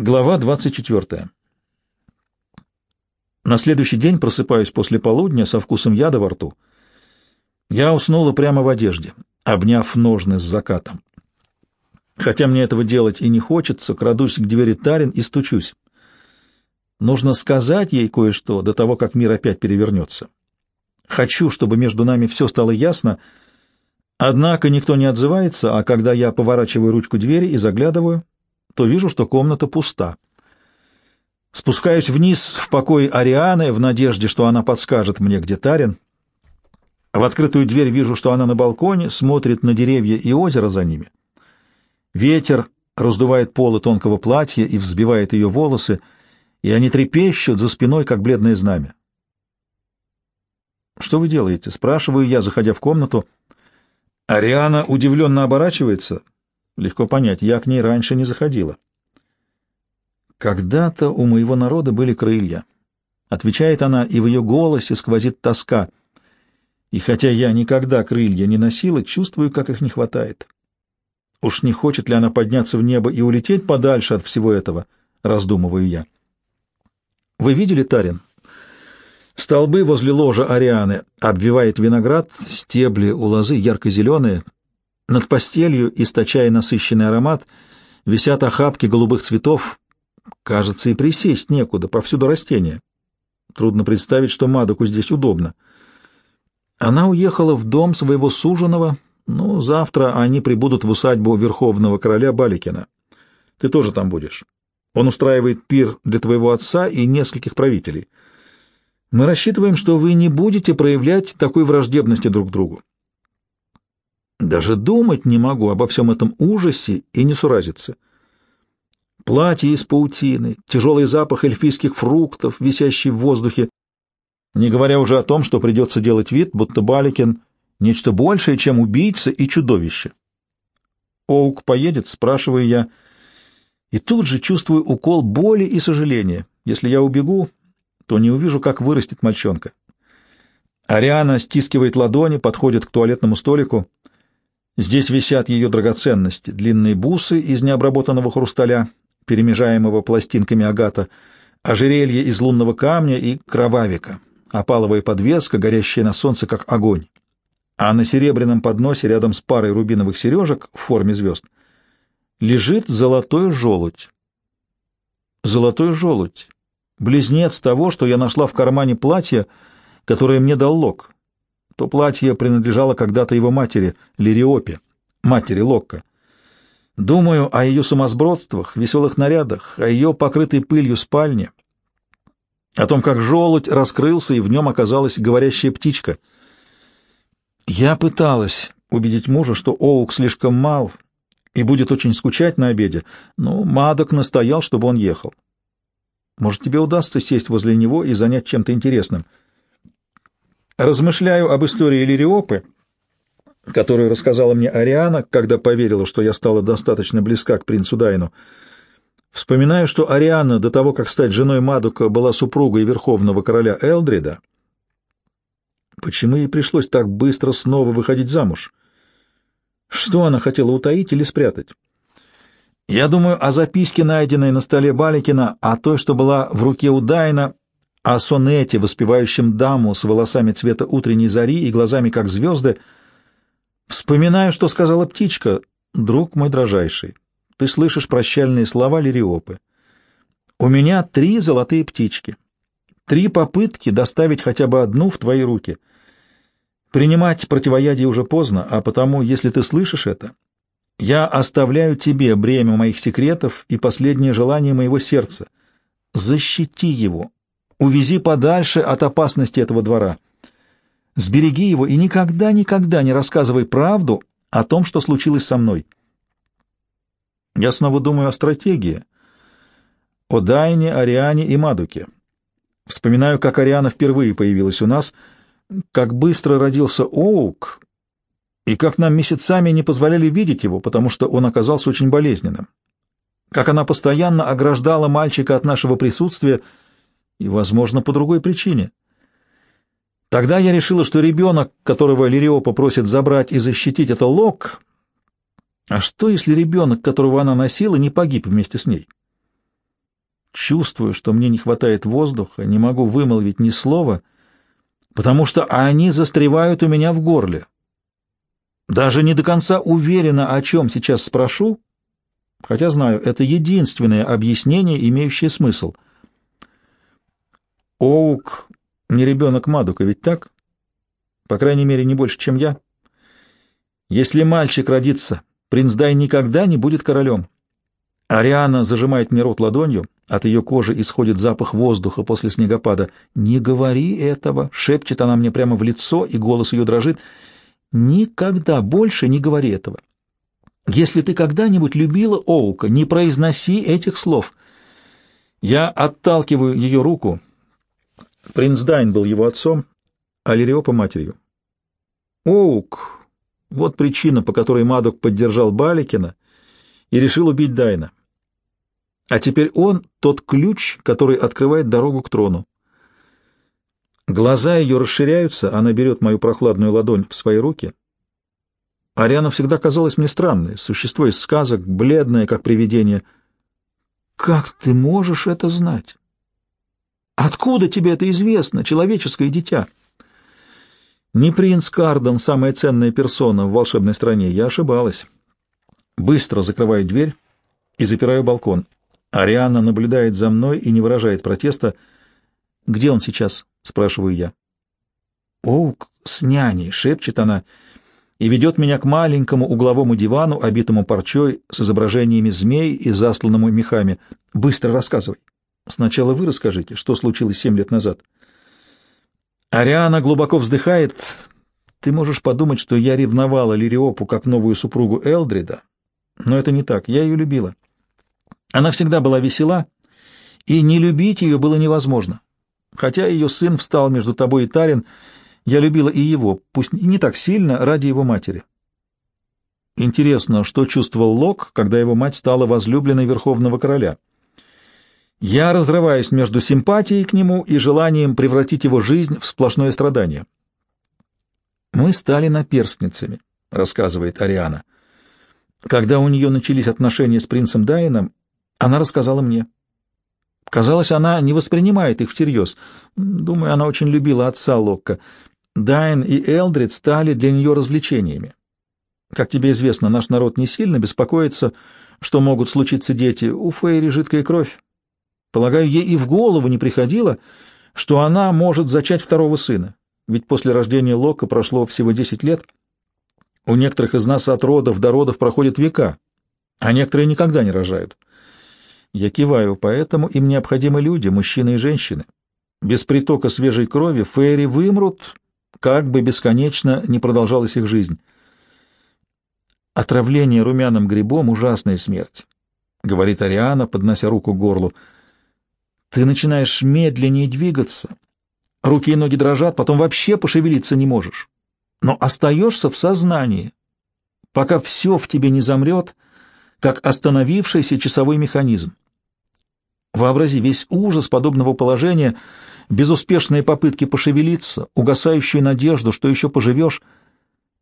Глава 24. На следующий день просыпаюсь после полудня со вкусом яда во рту. Я уснула прямо в одежде, обняв ножны с закатом. Хотя мне этого делать и не хочется, крадусь к двери Тарин и стучусь. Нужно сказать ей кое-что до того, как мир опять перевернется. Хочу, чтобы между нами все стало ясно, однако никто не отзывается, а когда я поворачиваю ручку двери и заглядываю, то вижу, что комната пуста. Спускаюсь вниз в покой Арианы в надежде, что она подскажет мне, где Тарин. В открытую дверь вижу, что она на балконе, смотрит на деревья и озеро за ними. Ветер раздувает полы тонкого платья и взбивает ее волосы, и они трепещут за спиной, как бледное знамя. «Что вы делаете?» — спрашиваю я, заходя в комнату. Ариана удивленно оборачивается — Легко понять, я к ней раньше не заходила. Когда-то у моего народа были крылья. Отвечает она, и в ее голосе сквозит тоска. И хотя я никогда крылья не носила, чувствую, как их не хватает. Уж не хочет ли она подняться в небо и улететь подальше от всего этого, раздумываю я. Вы видели Тарин? Столбы возле ложа Арианы обвивает виноград, стебли у лозы ярко-зеленые — над постелью, источая насыщенный аромат, висят охапки голубых цветов. Кажется, и присесть некуда, повсюду растения. Трудно представить, что Мадоку здесь удобно. Она уехала в дом своего суженого, ну, завтра они прибудут в усадьбу верховного короля Баликина. Ты тоже там будешь. Он устраивает пир для твоего отца и нескольких правителей. Мы рассчитываем, что вы не будете проявлять такой враждебности друг к другу. Даже думать не могу обо всем этом ужасе и не суразиться. Платье из паутины, тяжелый запах эльфийских фруктов, висящий в воздухе, не говоря уже о том, что придется делать вид, будто Баликин — нечто большее, чем убийца и чудовище. «Оук поедет?» — спрашиваю я. И тут же чувствую укол боли и сожаления. Если я убегу, то не увижу, как вырастет мальчонка. Ариана стискивает ладони, подходит к туалетному столику — Здесь висят ее драгоценности, длинные бусы из необработанного хрусталя, перемежаемого пластинками агата, ожерелье из лунного камня и кровавика, опаловая подвеска, горящая на солнце, как огонь. А на серебряном подносе рядом с парой рубиновых сережек в форме звезд лежит золотой желудь. Золотой желудь. Близнец того, что я нашла в кармане платья, которое мне дал Лок. То платье принадлежало когда-то его матери, Лириопе, матери Локка. Думаю о ее сумасбродствах, веселых нарядах, о ее покрытой пылью спальне, о том, как желудь раскрылся, и в нем оказалась говорящая птичка. Я пыталась убедить мужа, что Оук слишком мал и будет очень скучать на обеде, но Мадок настоял, чтобы он ехал. Может, тебе удастся сесть возле него и занять чем-то интересным — Размышляю об истории Лириопы, которую рассказала мне Ариана, когда поверила, что я стала достаточно близка к принцу Дайну. Вспоминаю, что Ариана до того, как стать женой Мадука, была супругой верховного короля Элдрида. Почему ей пришлось так быстро снова выходить замуж? Что она хотела утаить или спрятать? Я думаю о записке, найденной на столе Баликина, о той, что была в руке у Дайна, о сонете, воспевающем даму с волосами цвета утренней зари и глазами, как звезды. Вспоминаю, что сказала птичка, друг мой дрожайший. Ты слышишь прощальные слова Лириопы. У меня три золотые птички. Три попытки доставить хотя бы одну в твои руки. Принимать противоядие уже поздно, а потому, если ты слышишь это, я оставляю тебе бремя моих секретов и последнее желание моего сердца. Защити его, Увези подальше от опасности этого двора. Сбереги его и никогда-никогда не рассказывай правду о том, что случилось со мной. Я снова думаю о стратегии, о Дайне, Ариане и Мадуке. Вспоминаю, как Ариана впервые появилась у нас, как быстро родился Оук, и как нам месяцами не позволяли видеть его, потому что он оказался очень болезненным. Как она постоянно ограждала мальчика от нашего присутствия, и, возможно, по другой причине. Тогда я решила, что ребенок, которого Лирио попросит забрать и защитить, это Лок. А что, если ребенок, которого она носила, не погиб вместе с ней? Чувствую, что мне не хватает воздуха, не могу вымолвить ни слова, потому что они застревают у меня в горле. Даже не до конца уверена, о чем сейчас спрошу, хотя знаю, это единственное объяснение, имеющее смысл. Оук не ребенок Мадука, ведь так? По крайней мере, не больше, чем я. Если мальчик родится, принц Дай никогда не будет королем. Ариана зажимает мне рот ладонью, от ее кожи исходит запах воздуха после снегопада. «Не говори этого!» — шепчет она мне прямо в лицо, и голос ее дрожит. «Никогда больше не говори этого! Если ты когда-нибудь любила Оука, не произноси этих слов!» Я отталкиваю ее руку. Принц Дайн был его отцом, а Лириопа — матерью. Оук — вот причина, по которой Мадок поддержал Баликина и решил убить Дайна. А теперь он — тот ключ, который открывает дорогу к трону. Глаза ее расширяются, она берет мою прохладную ладонь в свои руки. Ариана всегда казалась мне странной, существо из сказок, бледное, как привидение. «Как ты можешь это знать? Откуда тебе это известно, человеческое дитя?» Не принц Кардон самая ценная персона в волшебной стране, я ошибалась. Быстро закрываю дверь и запираю балкон. Ариана наблюдает за мной и не выражает протеста. «Где он сейчас?» — спрашиваю я. «Оук с няней», — шепчет она, и ведет меня к маленькому угловому дивану, обитому парчой, с изображениями змей и засланному мехами. «Быстро рассказывай. Сначала вы расскажите, что случилось семь лет назад». Ариана глубоко вздыхает. «Ты можешь подумать, что я ревновала Лириопу как новую супругу Элдрида, но это не так. Я ее любила». Она всегда была весела, и не любить ее было невозможно. Хотя ее сын встал между тобой и Тарин, я любила и его, пусть не так сильно, ради его матери. Интересно, что чувствовал Лок, когда его мать стала возлюбленной Верховного Короля. Я разрываюсь между симпатией к нему и желанием превратить его жизнь в сплошное страдание. «Мы стали наперстницами», — рассказывает Ариана. Когда у нее начались отношения с принцем Дайном, она рассказала мне. Казалось, она не воспринимает их всерьез. Думаю, она очень любила отца Локка. Дайн и Элдрид стали для нее развлечениями. Как тебе известно, наш народ не сильно беспокоится, что могут случиться дети. У Фейри жидкая кровь. Полагаю, ей и в голову не приходило, что она может зачать второго сына. Ведь после рождения Лока прошло всего десять лет. У некоторых из нас от родов до родов проходят века, а некоторые никогда не рожают. Я киваю, поэтому им необходимы люди, мужчины и женщины. Без притока свежей крови фейри вымрут, как бы бесконечно не продолжалась их жизнь. Отравление румяным грибом — ужасная смерть, — говорит Ариана, поднося руку к горлу. Ты начинаешь медленнее двигаться, руки и ноги дрожат, потом вообще пошевелиться не можешь, но остаешься в сознании, пока все в тебе не замрет — как остановившийся часовой механизм. Вообрази весь ужас подобного положения, безуспешные попытки пошевелиться, угасающую надежду, что еще поживешь.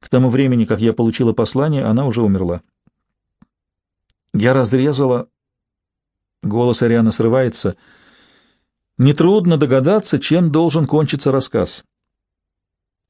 К тому времени, как я получила послание, она уже умерла. Я разрезала... Голос Арианы срывается. Нетрудно догадаться, чем должен кончиться рассказ.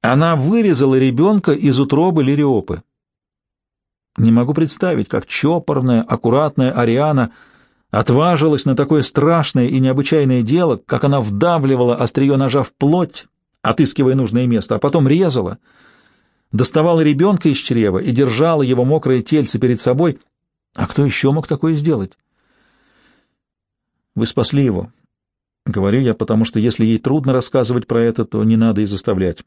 Она вырезала ребенка из утробы Лириопы. Не могу представить, как чопорная, аккуратная Ариана отважилась на такое страшное и необычайное дело, как она вдавливала острие ножа в плоть, отыскивая нужное место, а потом резала, доставала ребенка из чрева и держала его мокрое тельце перед собой. А кто еще мог такое сделать? Вы спасли его. Говорю я, потому что если ей трудно рассказывать про это, то не надо и заставлять.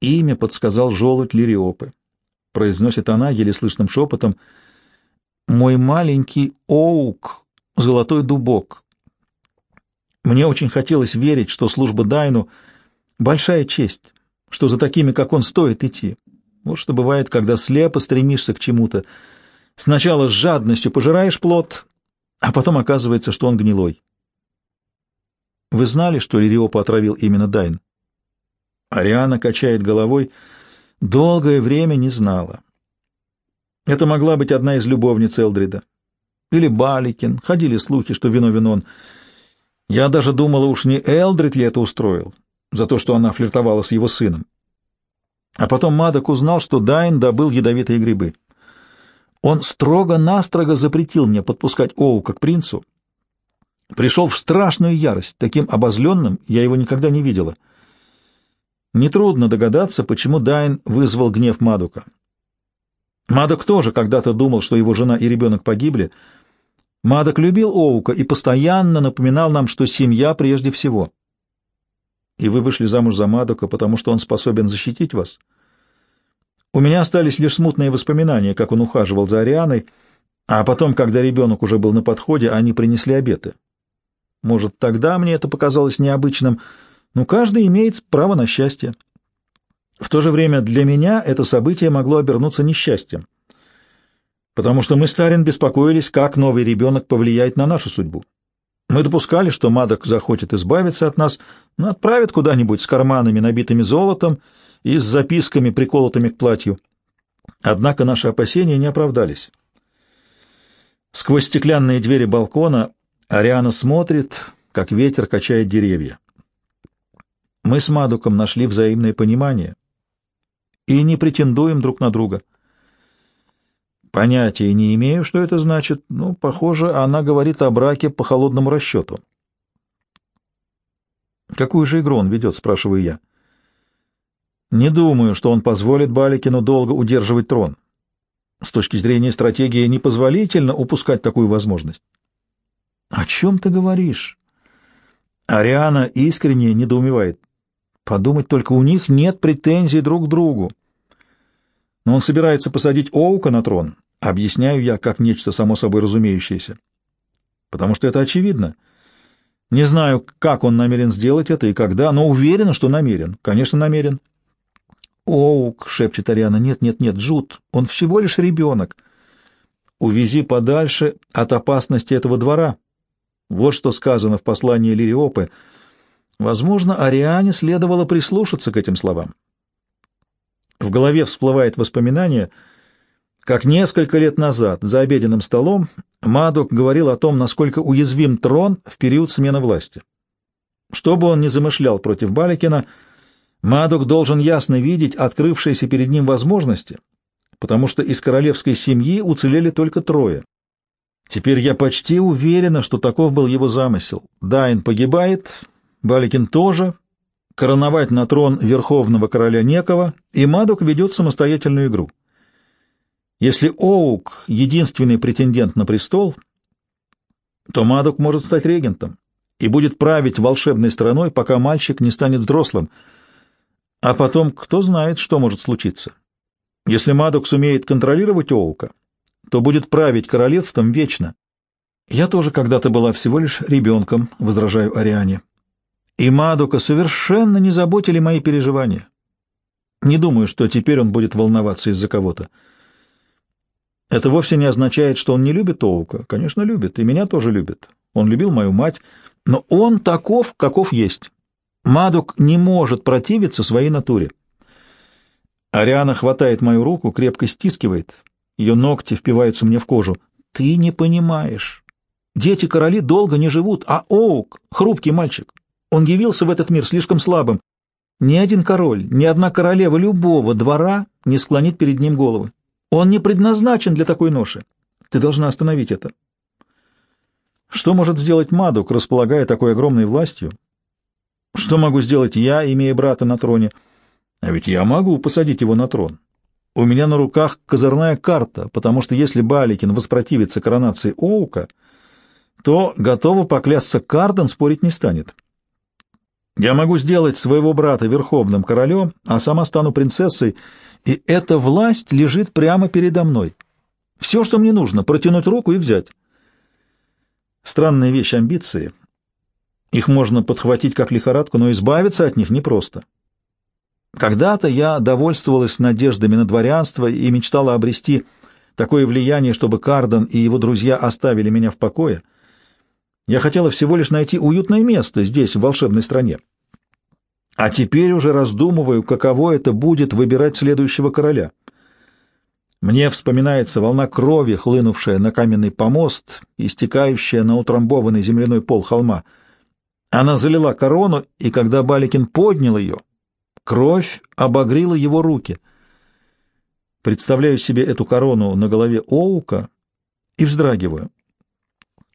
Имя подсказал желудь Лириопы. — произносит она еле слышным шепотом. «Мой маленький Оук, золотой дубок». Мне очень хотелось верить, что служба Дайну — большая честь, что за такими, как он, стоит идти. Вот что бывает, когда слепо стремишься к чему-то. Сначала с жадностью пожираешь плод, а потом оказывается, что он гнилой. Вы знали, что Лириопа отравил именно Дайн? Ариана качает головой — Долгое время не знала. Это могла быть одна из любовниц Элдрида. или Баликин, ходили слухи, что виновен он. Я даже думала, уж не Элдрид ли это устроил, за то, что она флиртовала с его сыном. А потом Мадок узнал, что Дайн добыл ядовитые грибы. Он строго-настрого запретил мне подпускать Оука к принцу. Пришел в страшную ярость, таким обозленным я его никогда не видела. Нетрудно догадаться, почему Дайн вызвал гнев Мадука. Мадок тоже когда-то думал, что его жена и ребенок погибли. Мадок любил Оука и постоянно напоминал нам, что семья прежде всего. И вы вышли замуж за Мадока, потому что он способен защитить вас. У меня остались лишь смутные воспоминания, как он ухаживал за Арианой, а потом, когда ребенок уже был на подходе, они принесли обеты. Может, тогда мне это показалось необычным, но каждый имеет право на счастье. В то же время для меня это событие могло обернуться несчастьем, потому что мы с Тарин беспокоились, как новый ребенок повлияет на нашу судьбу. Мы допускали, что Мадок захочет избавиться от нас, но отправит куда-нибудь с карманами, набитыми золотом, и с записками, приколотыми к платью. Однако наши опасения не оправдались. Сквозь стеклянные двери балкона Ариана смотрит, как ветер качает деревья. Мы с Мадуком нашли взаимное понимание и не претендуем друг на друга. Понятия не имею, что это значит, но, похоже, она говорит о браке по холодному расчету. «Какую же игру он ведет?» — спрашиваю я. «Не думаю, что он позволит Баликину долго удерживать трон. С точки зрения стратегии непозволительно упускать такую возможность». «О чем ты говоришь?» Ариана искренне недоумевает. Подумать только, у них нет претензий друг к другу. Но он собирается посадить Оука на трон, объясняю я как нечто само собой разумеющееся. Потому что это очевидно. Не знаю, как он намерен сделать это и когда, но уверен, что намерен. Конечно, намерен. «Оук», — шепчет Ариана, — «нет, нет, нет, Джуд, он всего лишь ребенок. Увези подальше от опасности этого двора». Вот что сказано в послании Лириопы — Возможно, Ариане следовало прислушаться к этим словам. В голове всплывает воспоминание, как несколько лет назад за обеденным столом Мадок говорил о том, насколько уязвим трон в период смены власти. Что бы он ни замышлял против Баликина, Мадок должен ясно видеть открывшиеся перед ним возможности, потому что из королевской семьи уцелели только трое. Теперь я почти уверена, что таков был его замысел. Дайн погибает, Баликин тоже, короновать на трон верховного короля некого, и Мадок ведет самостоятельную игру. Если Оук — единственный претендент на престол, то Мадок может стать регентом и будет править волшебной страной, пока мальчик не станет взрослым. А потом кто знает, что может случиться. Если Мадок сумеет контролировать Оука, то будет править королевством вечно. Я тоже когда-то была всего лишь ребенком, возражаю Ариане и Мадука совершенно не заботили мои переживания. Не думаю, что теперь он будет волноваться из-за кого-то. Это вовсе не означает, что он не любит Оука. Конечно, любит, и меня тоже любит. Он любил мою мать, но он таков, каков есть. Мадук не может противиться своей натуре. Ариана хватает мою руку, крепко стискивает. Ее ногти впиваются мне в кожу. Ты не понимаешь. Дети-короли долго не живут, а Оук — хрупкий мальчик. Он явился в этот мир слишком слабым. Ни один король, ни одна королева любого двора не склонит перед ним головы. Он не предназначен для такой ноши. Ты должна остановить это. Что может сделать Мадук, располагая такой огромной властью? Что могу сделать я, имея брата на троне? А ведь я могу посадить его на трон. У меня на руках козырная карта, потому что если Баликин воспротивится коронации Оука, то, готово поклясться, Карден спорить не станет. Я могу сделать своего брата верховным королем, а сама стану принцессой, и эта власть лежит прямо передо мной. Все, что мне нужно, протянуть руку и взять. Странная вещь амбиции. Их можно подхватить как лихорадку, но избавиться от них непросто. Когда-то я довольствовалась надеждами на дворянство и мечтала обрести такое влияние, чтобы Кардон и его друзья оставили меня в покое. Я хотела всего лишь найти уютное место здесь, в волшебной стране. А теперь уже раздумываю, каково это будет выбирать следующего короля. Мне вспоминается волна крови, хлынувшая на каменный помост и стекающая на утрамбованный земляной пол холма. Она залила корону, и когда Баликин поднял ее, кровь обогрила его руки. Представляю себе эту корону на голове Оука и вздрагиваю.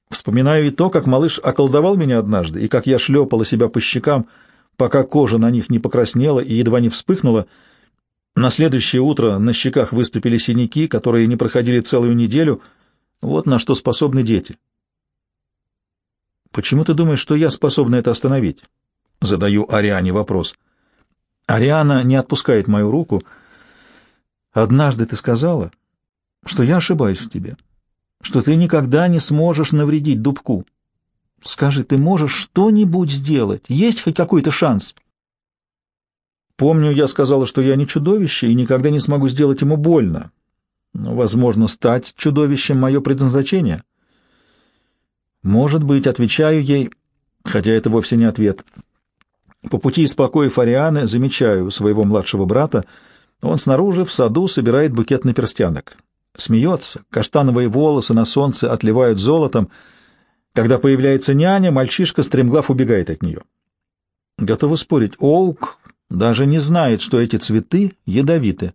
Вспоминаю и то, как малыш околдовал меня однажды, и как я шлепала себя по щекам, пока кожа на них не покраснела и едва не вспыхнула. На следующее утро на щеках выступили синяки, которые не проходили целую неделю. Вот на что способны дети. «Почему ты думаешь, что я способна это остановить?» Задаю Ариане вопрос. Ариана не отпускает мою руку. «Однажды ты сказала, что я ошибаюсь в тебе, что ты никогда не сможешь навредить дубку. Скажи, ты можешь что-нибудь сделать? Есть хоть какой-то шанс?» Помню, я сказала, что я не чудовище и никогда не смогу сделать ему больно. Но, возможно, стать чудовищем — мое предназначение. Может быть, отвечаю ей, хотя это вовсе не ответ. По пути из покоя Арианы замечаю своего младшего брата. Он снаружи, в саду, собирает букет наперстянок. Смеется, каштановые волосы на солнце отливают золотом. Когда появляется няня, мальчишка стремглав убегает от нее. Готовы спорить, Оук даже не знает, что эти цветы ядовиты.